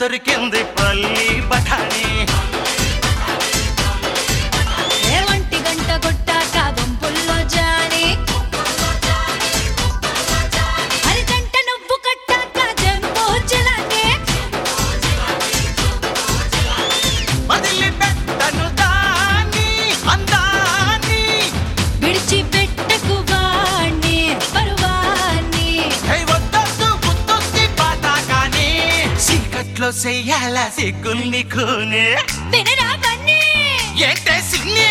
దొరికింది పల్లి బఠానీ చేయాలా? సిగ్గుల్ని కూనే. తినరా బన్నీ? ఏంటే సిగ్నే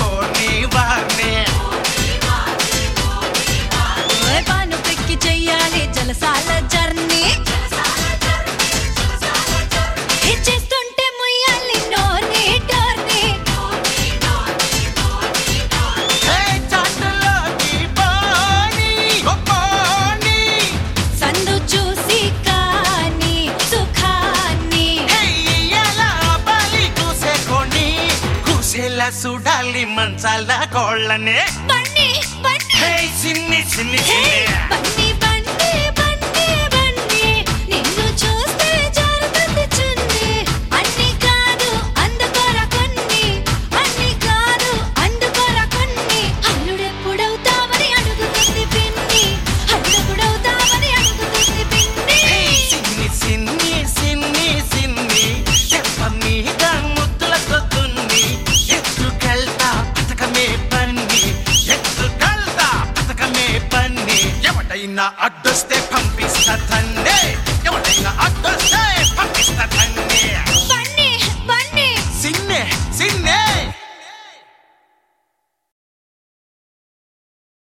జలసాల మంచాల కోళ్ళనే. బన్నీ బన్నీ. చిన్ని చిన్ని చిన్ని. బన్నీ